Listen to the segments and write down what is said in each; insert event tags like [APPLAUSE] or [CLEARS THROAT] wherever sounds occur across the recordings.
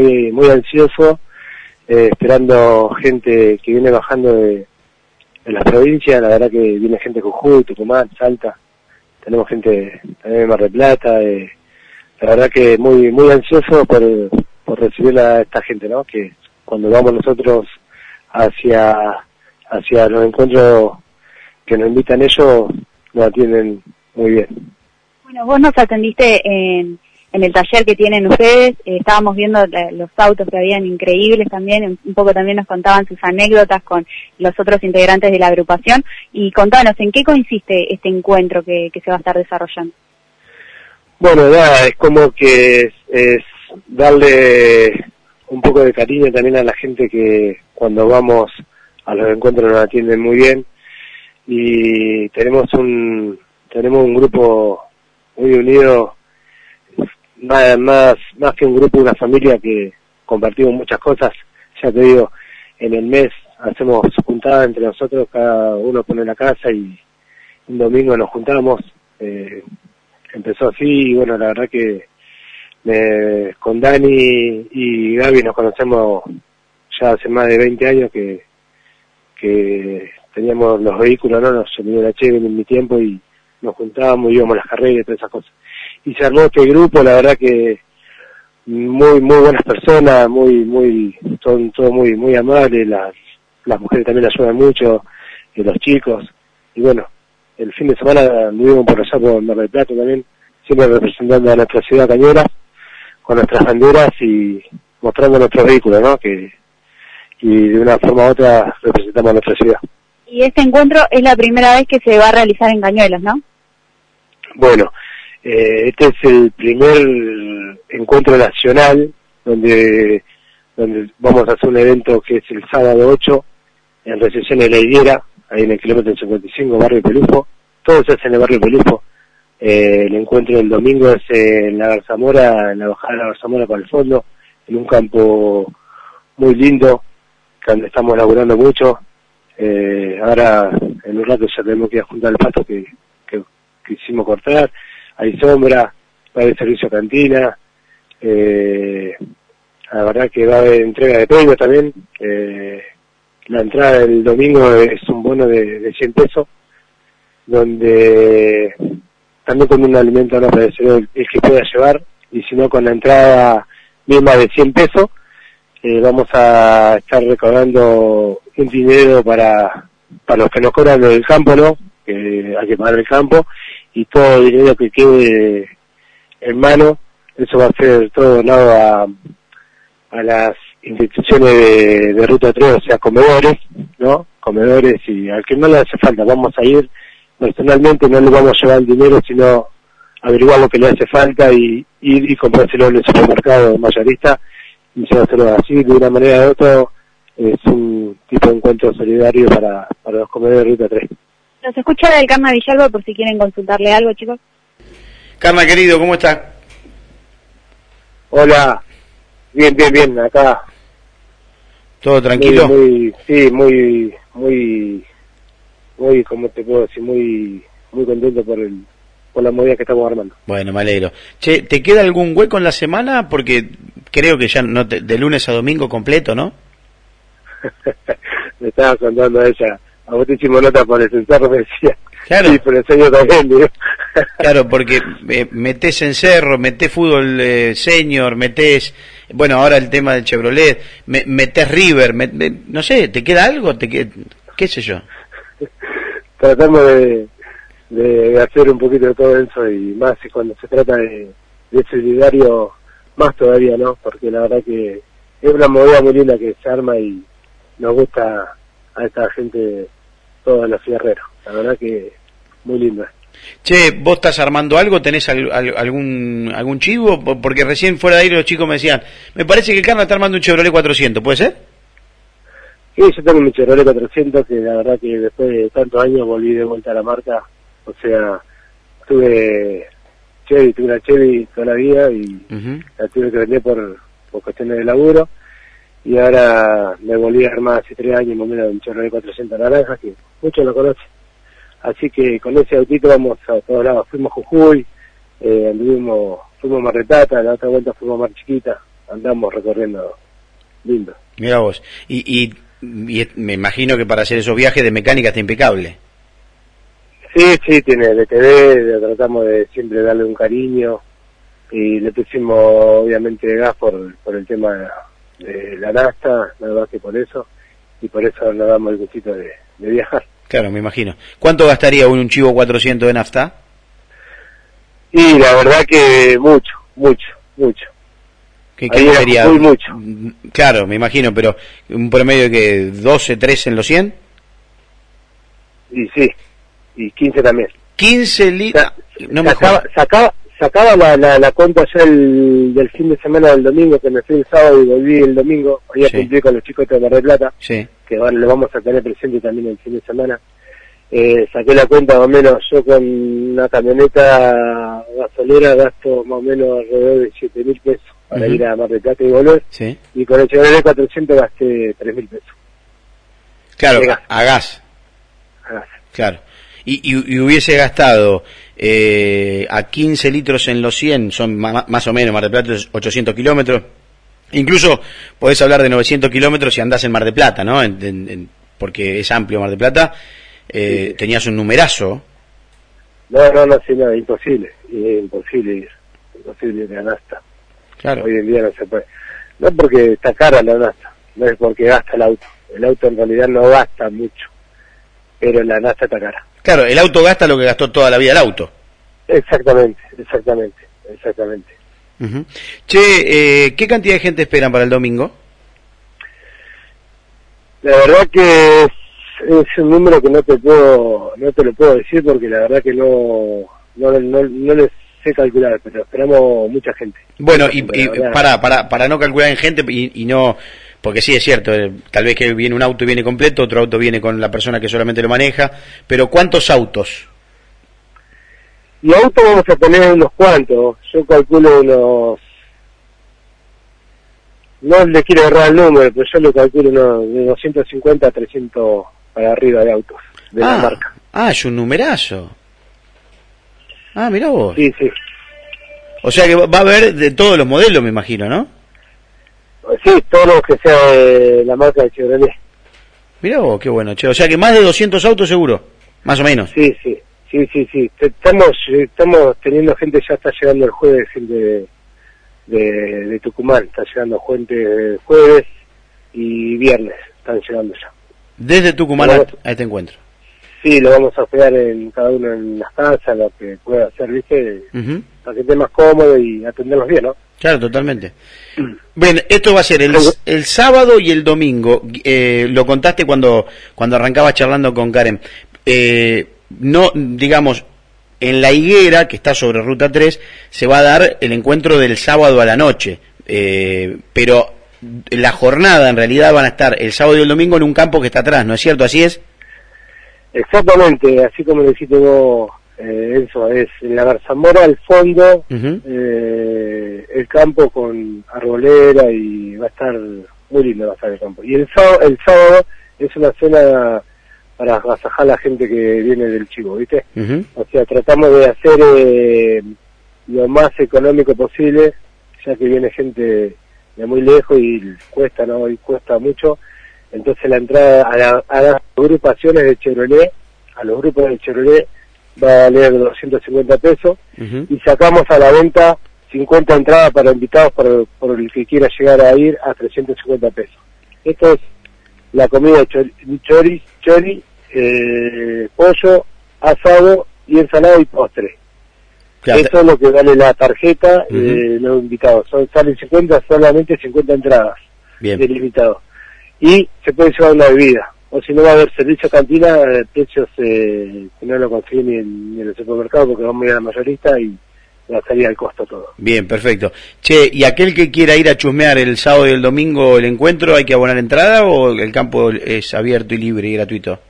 muy, muy ansioso, eh, esperando gente que viene bajando de, de las provincias, la verdad que viene gente de Jujuy, Tucumán, Salta, tenemos gente también de Mar del Plata, eh, la verdad que muy, muy ansioso por, por recibir a esta gente, ¿no? Que cuando vamos nosotros hacia, hacia los encuentros que nos invitan ellos, nos atienden muy bien. Bueno, vos nos atendiste en, en el taller que tienen ustedes, eh, estábamos viendo los autos que habían increíbles también, un poco también nos contaban sus anécdotas con los otros integrantes de la agrupación y contanos, ¿en qué consiste este encuentro que, que se va a estar desarrollando? Bueno, nada, es como que es, es darle un poco de cariño también a la gente que cuando vamos a los encuentros nos atienden muy bien y tenemos un tenemos un grupo muy unido más más más que un grupo una familia que compartimos muchas cosas ya te digo en el mes hacemos juntadas entre nosotros cada uno pone la casa y un domingo nos juntamos eh, empezó así y bueno la verdad que me, con Dani y Gaby nos conocemos ya hace más de 20 años que que teníamos los vehículos, ¿no? Nos unió la Chevy en mi tiempo y nos juntábamos, íbamos las carreras y todas esas cosas. Y se armó este grupo, la verdad que muy, muy buenas personas, muy, muy, son todos muy, muy amables, las, las mujeres también ayudan mucho, y los chicos, y bueno, el fin de semana anduvimos por allá por Mar del Plata también, siempre representando a nuestra ciudad cañera, con nuestras banderas y mostrando nuestros vehículos, ¿no? Que, y de una forma u otra representamos a nuestra ciudad. Y este encuentro es la primera vez que se va a realizar en Cañuelos, ¿no? Bueno, eh, este es el primer encuentro nacional donde donde vamos a hacer un evento que es el sábado 8 en recepción de la Higuera, ahí en el kilómetro 55, barrio Pelufo. Todo se hace en el barrio Pelufo. Eh, el encuentro del domingo es en la Garzamora, en la bajada de la Garzamora para el fondo, en un campo muy lindo, donde estamos laburando mucho. Eh, ahora, en un rato ya tenemos que ir a juntar el pasto que, que, que hicimos cortar. Hay sombra, va a haber servicio a cantina. Eh, la verdad que va a haber entrega de premios también. Eh, la entrada del domingo es un bono de, de 100 pesos, donde también con un alimento no perecedero el, que pueda llevar, y si no con la entrada misma de 100 pesos, eh, vamos a estar recaudando un dinero para, para los que nos cobran del campo, ¿no? Que hay que pagar el campo, y todo el dinero que quede en mano, eso va a ser todo donado a, a las instituciones de, de Ruta 3, o sea, comedores, ¿no? Comedores y al que no le hace falta, vamos a ir personalmente, no le vamos a llevar el dinero, sino averiguar lo que le hace falta y ir y comprárselo en el supermercado mayorista y hacerlo así, de una manera u otra, es un tipo de encuentro solidario para, para los comedores de Ruta 3. Nos escucha del Carna Villalba por si quieren consultarle algo, chicos. Carna, querido, ¿cómo estás? Hola, bien, bien, bien, acá. ¿Todo tranquilo? Muy, muy, sí, muy, muy, muy, como te puedo decir, muy, muy contento por el, por la movida que estamos armando. Bueno, me alegro. Che, ¿te queda algún hueco en la semana? Porque creo que ya no te, de lunes a domingo completo, ¿no? [LAUGHS] me estaba contando a ella, a vos te hicimos nota por el encerro, me decía. Claro. Sí, por el señor también, digo. Claro, porque eh, metés en cerro, metés fútbol eh, senior, metés, bueno, ahora el tema del Chevrolet, me, metés River, me, me- no sé, ¿te queda algo? ¿Te qued- ¿Qué sé yo? Tratamos de, de hacer un poquito de todo eso y más y cuando se trata de, de solidario, más todavía, ¿no? Porque la verdad que es una movida muy linda que se arma y nos gusta a esta gente, todos los fierreros. La verdad que muy linda. Che, ¿vos estás armando algo? ¿Tenés al- al- algún algún chivo? Po- Porque recién fuera de aire los chicos me decían, me parece que el Carna está armando un Chevrolet 400, ¿puede ser? Sí, yo tengo mi Chevrolet 400 que la verdad que después de tantos años volví de vuelta a la marca. O sea, tuve Chevy, tuve una Chevy toda la vida y la tuve que vender por, por cuestiones de laburo. Y ahora me volví a armar hace tres años más o menos un Chevrolet 400 naranja que muchos lo conocen. Así que con ese autito vamos a todos lados. Fuimos a Jujuy, eh, anduvimos, fuimos a Mar del Plata, la otra vuelta fuimos a Mar Chiquita. andamos recorriendo lindo. Mira vos. Y, y, me imagino que para hacer esos viajes de mecánica está impecable. Sí, sí, tiene LTV, tratamos de siempre darle un cariño y le pusimos obviamente gas por, por el tema de la nasta, nada más que por eso, y por eso nos damos el gustito de, viajar. Claro, me imagino. ¿Cuánto gastaría un, chivo 400 de nafta? Y la verdad que mucho, mucho, mucho. ¿Qué, sería? Muy mucho. Claro, me imagino, pero un promedio de que 12, 13 en los 100? Y sí, y 15 también. 15 litros. No sacaba, sacaba, sacaba la, la, la, cuenta ya el, del fin de semana del domingo, que me fui el sábado y volví el domingo. Hoy sí. cumplí con los chicos de Mar del Plata, sí. que bueno, lo vamos a tener presente también el fin de semana. Eh, saqué la cuenta más o menos, yo con una camioneta gasolera gasto más o menos alrededor de 7 mil pesos para ir a Mar del Plata y volver. Sí. Y con el Chevrolet 400 gasté 3 mil pesos. Claro, a gas. A gas. Claro. Y, y, y hubiese gastado eh, a 15 litros en los 100, son más o menos, Mar del Plata 800 kilómetros. Incluso podés hablar de 900 kilómetros si andás en Mar de Plata, ¿no? porque es amplio Mar de Plata. Eh, Tenías un numerazo. No, no, no, sí, no, imposible. Imposible ir. Imposible ir a Nasta. Claro. Hoy en día no se puede. No porque está cara la Nasta, no es porque gasta el auto. El auto en realidad no gasta mucho, pero la Nasta está cara. Claro, el auto gasta lo que gastó toda la vida el auto. Exactamente, exactamente, exactamente. Che, eh, ¿qué cantidad de gente esperan para el domingo? La verdad que es, un número que no te puedo no te lo puedo decir porque la verdad que no no, no, no les sé calcular, pero esperamos mucha gente. Bueno, y, para, para, para no calcular en gente y, y no porque sí es cierto, eh, tal vez que viene un auto y viene completo, otro auto viene con la persona que solamente lo maneja, pero ¿cuántos autos? Y autos vamos a tener unos cuantos, yo calculo unos, no le quiero agarrar el número, pero yo lo calculo unos de 250 a 300 para arriba de autos de la ah, marca. Ah, es un numerazo. Ah, mira vos. Sí, sí. O sea que va a haber de todos los modelos, me imagino, ¿no? Sí, todo lo que sea de la marca de Chevrolet. Mira vos, qué bueno, che. O sea que más de 200 autos seguro, más o menos. Sí, sí, sí, sí, sí. Estamos, estamos teniendo gente, ya está llegando el jueves, gente de, de, Tucumán, está llegando gente jueves y viernes, están llegando ya. Desde Tucumán a, este encuentro. Sí, lo vamos a hospedar en cada uno en las casas, lo que pueda hacer, ¿viste? Para que esté más cómodo y atenderlos bien, ¿no? Claro, totalmente. Bien, esto va a ser el, el sábado y el domingo. Eh, lo contaste cuando, cuando arrancaba charlando con Karen. Eh, no, digamos, en la higuera, que está sobre Ruta 3, se va a dar el encuentro del sábado a la noche. Eh, pero la jornada, en realidad, van a estar el sábado y el domingo en un campo que está atrás, ¿no es cierto? ¿Así es? Exactamente, así como le dijiste vos eh, eso es en la Garzamora al fondo, eh, el campo con arbolera y va a estar muy lindo va a estar el campo. Y el sábado, el sábado es una cena para agasajar a la gente que viene del chivo, ¿viste? O sea, tratamos de hacer eh, lo más económico posible, ya que viene gente de muy lejos y cuesta, ¿no? Y cuesta mucho. Entonces la entrada a, a las agrupaciones de Chevrolet, a los grupos de Chevrolet, va a valer 250 pesos y sacamos a la venta 50 entradas para invitados por, por, el que quiera llegar a ir a 350 pesos. Esto es la comida chori, chori, chori eh, pollo, asado y ensalada y postre. Eso es lo que vale la tarjeta de los invitados. Son, salen 50, solamente 50 entradas Bien. del invitado. Y se puede llevar una bebida o si no va a haber servicio cantina, eh, precios eh, que no lo consiguen ni en, el supermercado porque vamos a ir a la mayorista y va a salir al costo todo. Bien, perfecto. Che, ¿y aquel que quiera ir a chusmear el sábado y el domingo el encuentro, hay que abonar entrada o el campo es abierto y libre y gratuito?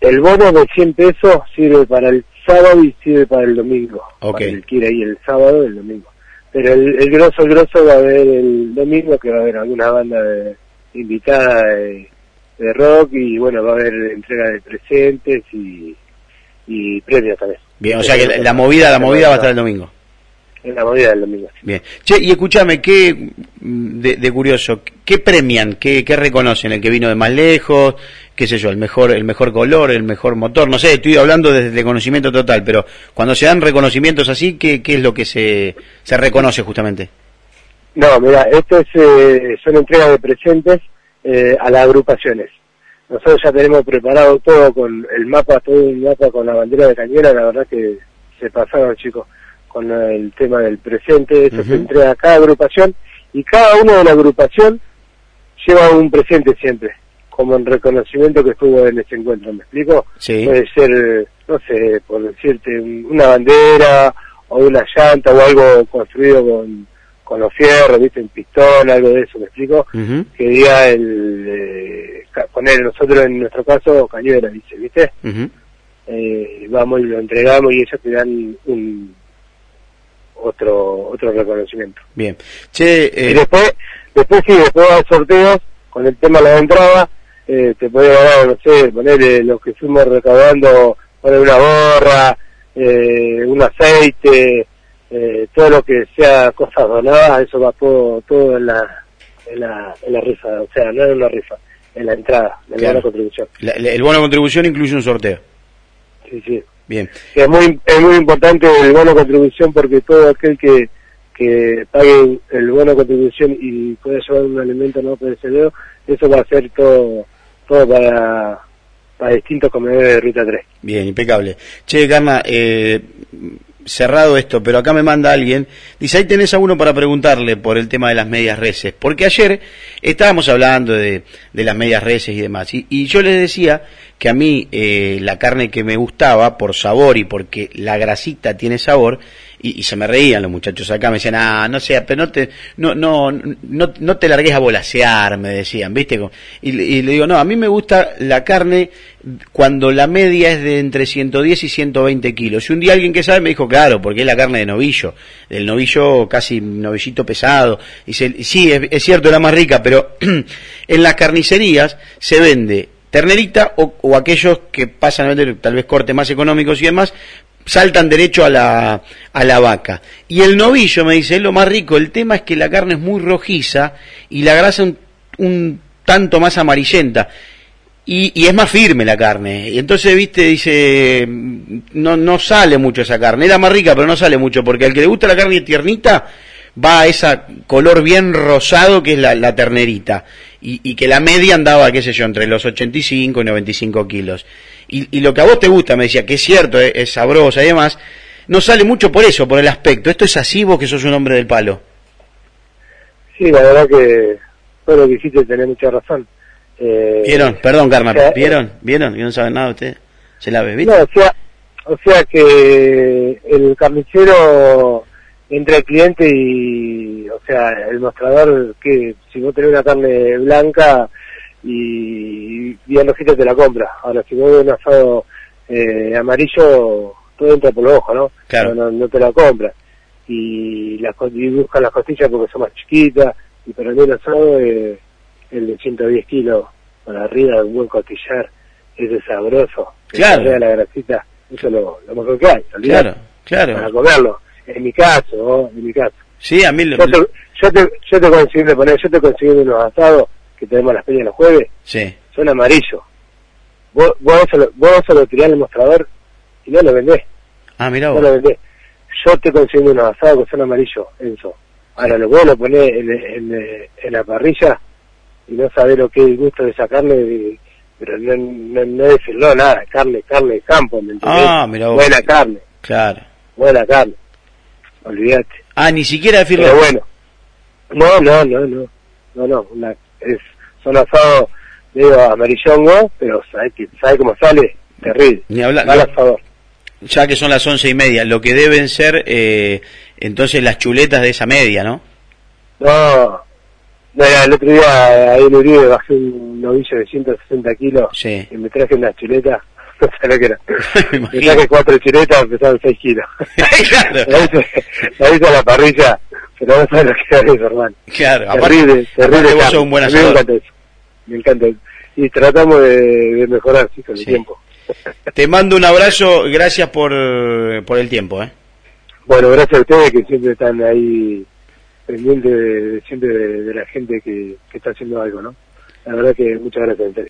El bono de 100 pesos sirve para el sábado y sirve para el domingo. Ok. Para el que quiera ir el sábado y el domingo. Pero el, el grosso, el grosso va a haber el domingo, que va a haber alguna banda de, invitada de de rock y bueno, va a haber entrega de presentes y, y premios también. Bien, o sea que la, movida, la movida va a estar el domingo. en la movida del domingo. Bien. Che, y escúchame, ¿qué, de, de, curioso, qué premian, qué, qué reconocen? ¿El que vino de más lejos? qué sé yo, el mejor, el mejor color, el mejor motor, no sé, estoy hablando desde conocimiento total, pero cuando se dan reconocimientos así, ¿qué, qué es lo que se, se reconoce justamente? No, mira, esto es, eh, son entregas de presentes eh, a las agrupaciones. Nosotros ya tenemos preparado todo con el mapa, todo el mapa con la bandera de Cañera, la verdad que se pasaron chicos con el tema del presente, eso se entrega a cada agrupación y cada uno de la agrupación lleva un presente siempre como en reconocimiento que estuvo en ese encuentro, ¿me explico? Sí. Puede ser, no sé, por decirte, una bandera o una llanta o algo construido con, con los fierros, ¿viste? Un pistón, algo de eso, ¿me explico? Que diga el, eh, poner nosotros en nuestro caso cañuela, dice, ¿viste? eh, vamos y lo entregamos y ellos te dan un otro otro reconocimiento. Bien. Che, eh... Y después, después sí, después va sorteos con el tema de la entrada eh, te puede ganar, no sé, poner los que fuimos recaudando, poner una gorra, eh, un aceite, eh, todo lo que sea cosas donadas, eso va todo, todo en la, en la, en la rifa, o sea, no en una rifa, en la entrada, en claro. bono contribución. el bono contribución incluye un sorteo. Sí, sí. Bien. Es muy, es muy importante el bono contribución porque todo aquel que, que pague el bono contribución y pueda llevar un alimento no perecedero, eso va a ser todo todo para, para distintos comedores de Ruta 3. Bien, impecable. Che, Carna, eh, cerrado esto, pero acá me manda alguien, dice, ahí tenés a uno para preguntarle por el tema de las medias reses, porque ayer estábamos hablando de, de las medias reses y demás, y, y yo les decía que a mí eh, la carne que me gustaba por sabor y porque la grasita tiene sabor y, se me reían los muchachos acá me decían ah no sé pero no te no no no, no te largues a volasear me decían viste y, y, le digo no a mí me gusta la carne cuando la media es de entre 110 y 120 kilos y un día alguien que sabe me dijo claro porque es la carne de novillo del novillo casi novillito pesado y dice sí es, es cierto era más rica pero [CLEARS THROAT] en las carnicerías se vende ternerita o, o, aquellos que pasan a vender tal vez cortes más económicos y demás, saltan derecho a la, a la vaca. Y el novillo, me dice, es lo más rico. El tema es que la carne es muy rojiza y la grasa un, un tanto más amarillenta. Y, y, es más firme la carne. Y entonces, viste, dice, no, no sale mucho esa carne. Era más rica, pero no sale mucho, porque al que le gusta la carne tiernita, va a ese color bien rosado que es la, la ternerita. Y, y, que la media andaba, qué sé yo, entre los 85 y 95 kilos. Y, y lo que a vos te gusta, me decía, que es cierto, es, es, sabrosa y demás, no sale mucho por eso, por el aspecto. ¿Esto es así vos que sos un hombre del palo? Sí, la verdad que todo lo que hiciste tenés mucha razón. Eh, ¿Vieron? Perdón, Carmen, o sea, ¿vieron? ¿Vieron? Que no saben nada usted. Se la ve, ¿viste? No, o sea, o sea que el carnicero entra el cliente y, o sea, el mostrador, que si vos tenés una carne blanca y bien rojita te la compra. Ahora, si vos ves un asado eh, amarillo, todo entra por los ojos, ¿no? Claro. No, no, no te la compra. Y, las, y buscan las costillas porque son más chiquitas, y para mí el asado es el de 110 kilos para arriba, un buen costillar, ese es sabroso. Claro. Que la grasita, eso es lo, lo mejor que hay. Claro, claro. Para comerlo en mi caso, ¿no? en mi caso. Sí, a mí lo... Yo te, yo te, yo te conseguí poner, yo te conseguí unos asados que tenemos las peñas los jueves, sí. son amarillos. Vos, vos, eso lo, vos eso lo tirás al mostrador y no lo vendés. Ah, mira No vos. lo vendés. Yo te conseguí unos asados que son amarillos, Enzo. Ahora lo vos lo ponés en, en, en, la parrilla y no sabés lo que es el gusto de esa carne, pero no, no, no decirlo nada, carne, carne de campo, ¿me entendés? Ah, mira vos. Buena carne. Claro. Buena carne olvídate. Ah, ni siquiera decirlo. Pero bueno, no, no, no, no, no, no, una, es, son asados, digo, amarillongo, pero sabe, que, sabe cómo sale, terrible. Ni hablar. Mal asador. Ya que son las once y media, lo que deben ser eh, entonces las chuletas de esa media, ¿no? No, no, el otro día ahí en Uribe bajé un novillo de 160 kilos sí. y me traje una chuleta no sé [LAUGHS] lo que era. [LAUGHS] me, traje cuatro chuletas, pesaban 6 kilos. [LAUGHS] claro. la, hice, la hice a la parrilla, pero no sabes lo que era eso, hermano. Claro, terrible, terrible. Vos sos un buen a mí me encanta eso. Me encanta eso. Y tratamos de, de mejorar, sí, con el Sí. tiempo. Te mando un abrazo, gracias por, por el tiempo, ¿eh? Bueno, gracias a ustedes que siempre están ahí pendientes de, siempre de, la gente que, que, está haciendo algo, ¿no? La verdad que muchas gracias.